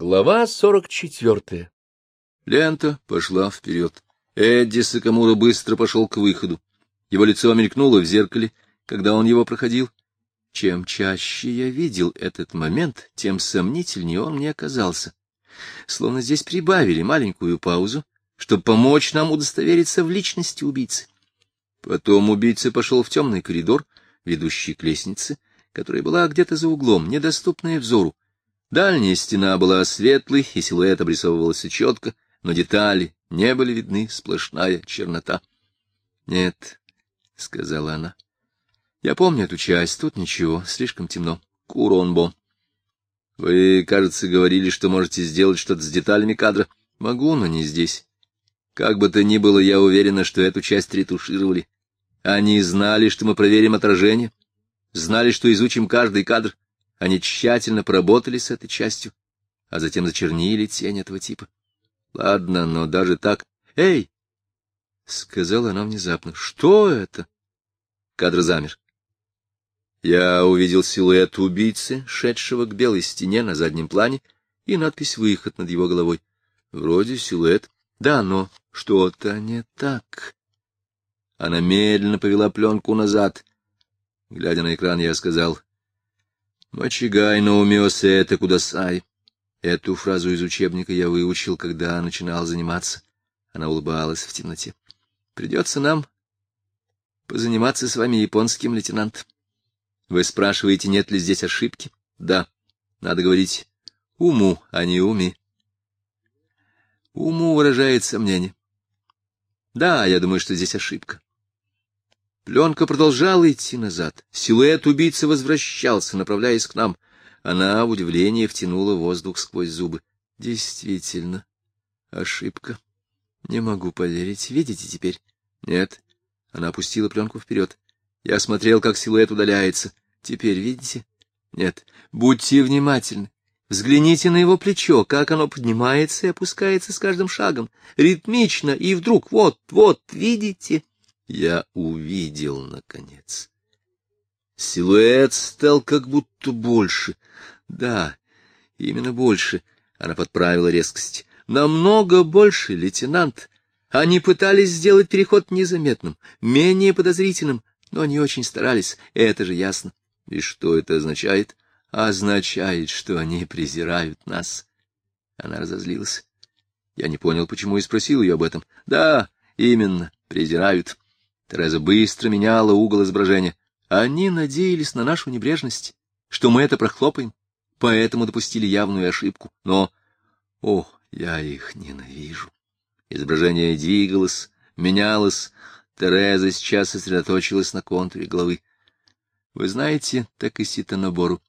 Глава сорок четвертая. Лента пошла вперед. Эдди Сакамура быстро пошел к выходу. Его лицо мелькнуло в зеркале, когда он его проходил. Чем чаще я видел этот момент, тем сомнительнее он мне оказался. Словно здесь прибавили маленькую паузу, чтобы помочь нам удостовериться в личности убийцы. Потом убийца пошел в темный коридор, ведущий к лестнице, которая была где-то за углом, недоступная взору. Дальняя стена была светлой, и силуэт обрисовывался четко, но детали не были видны, сплошная чернота. — Нет, — сказала она. — Я помню эту часть, тут ничего, слишком темно. Куронбо. — Вы, кажется, говорили, что можете сделать что-то с деталями кадра. — Могу, но не здесь. Как бы то ни было, я уверена, что эту часть ретушировали. Они знали, что мы проверим отражение, знали, что изучим каждый кадр. Они тщательно поработали с этой частью, а затем зачернили тень этого типа. Ладно, но даже так... Эй! — сказала она внезапно. — Что это? Кадр замер. Я увидел силуэт убийцы, шедшего к белой стене на заднем плане, и надпись «Выход» над его головой. Вроде силуэт. Да, но что-то не так. Она медленно повела пленку назад. Глядя на экран, я сказал, «Мочигай но умёсе это кудасай». Эту фразу из учебника я выучил, когда начинал заниматься. Она улыбалась в темноте. «Придется нам позаниматься с вами японским, лейтенант. Вы спрашиваете, нет ли здесь ошибки? Да. Надо говорить уму, а не уми. Уму выражает сомнение. Да, я думаю, что здесь ошибка. Пленка продолжала идти назад. Силуэт убийцы возвращался, направляясь к нам. Она, в удивлении, втянула воздух сквозь зубы. Действительно, ошибка. Не могу поверить. Видите теперь? Нет. Она опустила пленку вперед. Я смотрел, как силуэт удаляется. Теперь видите? Нет. Будьте внимательны. Взгляните на его плечо, как оно поднимается и опускается с каждым шагом. Ритмично, и вдруг вот, вот, видите? Я увидел, наконец. Силуэт стал как будто больше. Да, именно больше. Она подправила резкость. Намного больше, лейтенант. Они пытались сделать переход незаметным, менее подозрительным, но не очень старались, это же ясно. И что это означает? Означает, что они презирают нас. Она разозлилась. Я не понял, почему и спросил ее об этом. Да, именно, презирают. Тереза быстро меняла угол изображения. Они надеялись на нашу небрежность, что мы это прохлопаем, поэтому допустили явную ошибку. Но, о, я их ненавижу. Изображение двигалось, менялось. Тереза сейчас сосредоточилась на контуре головы. Вы знаете Такисита Набору?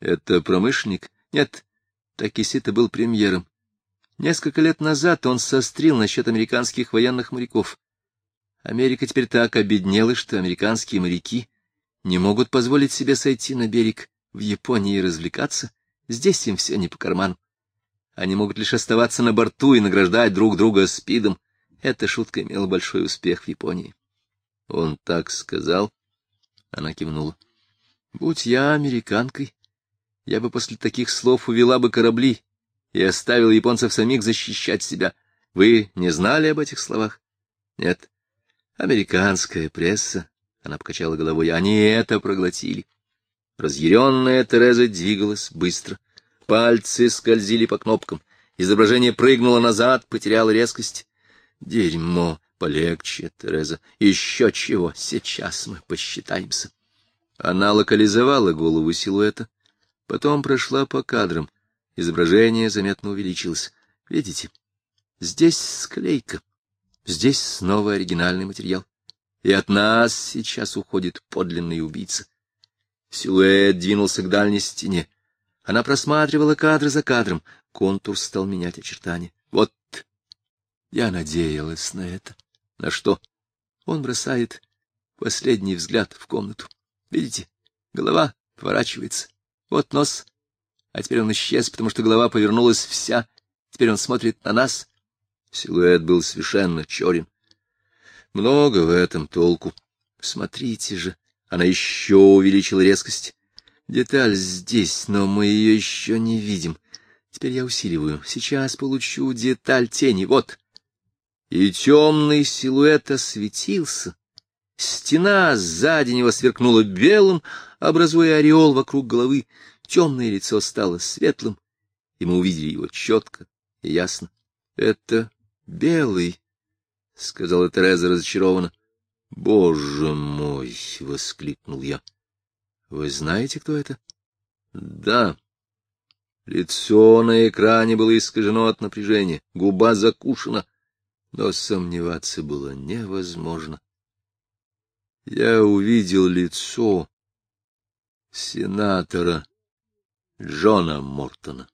Это промышленник? Нет, Такисита был премьером. Несколько лет назад он сострил насчет американских военных моряков. Америка теперь так обеднела, что американские моряки не могут позволить себе сойти на берег в Японии и развлекаться. Здесь им все не по карману. Они могут лишь оставаться на борту и награждать друг друга спидом. Эта шутка имела большой успех в Японии. Он так сказал. Она кивнула. Будь я американкой, я бы после таких слов увела бы корабли и оставила японцев самих защищать себя. Вы не знали об этих словах? Нет. Американская пресса, она покачала головой, они это проглотили. Разъяренная Тереза двигалась быстро. Пальцы скользили по кнопкам. Изображение прыгнуло назад, потеряло резкость. Дерьмо, полегче, Тереза. Еще чего, сейчас мы посчитаемся. Она локализовала голову силуэта, потом прошла по кадрам. Изображение заметно увеличилось. Видите, здесь склейка. Здесь снова оригинальный материал. И от нас сейчас уходит подлинный убийца. Силуэт двинулся к дальней стене. Она просматривала кадры за кадром. Контур стал менять очертания. Вот я надеялась на это. На что? Он бросает последний взгляд в комнату. Видите, голова поворачивается. Вот нос. А теперь он исчез, потому что голова повернулась вся. Теперь он смотрит на нас. Силуэт был совершенно черен. Много в этом толку. Смотрите же, она еще увеличила резкость. Деталь здесь, но мы ее еще не видим. Теперь я усиливаю. Сейчас получу деталь тени. Вот. И темный силуэт осветился. Стена сзади него сверкнула белым, образуя ореол вокруг головы. Темное лицо стало светлым, и мы увидели его четко и ясно. — Это белый, — сказала Тереза разочарованно. — Боже мой! — воскликнул я. — Вы знаете, кто это? — Да. Лицо на экране было искажено от напряжения, губа закушена, но сомневаться было невозможно. Я увидел лицо сенатора Джона Мортона.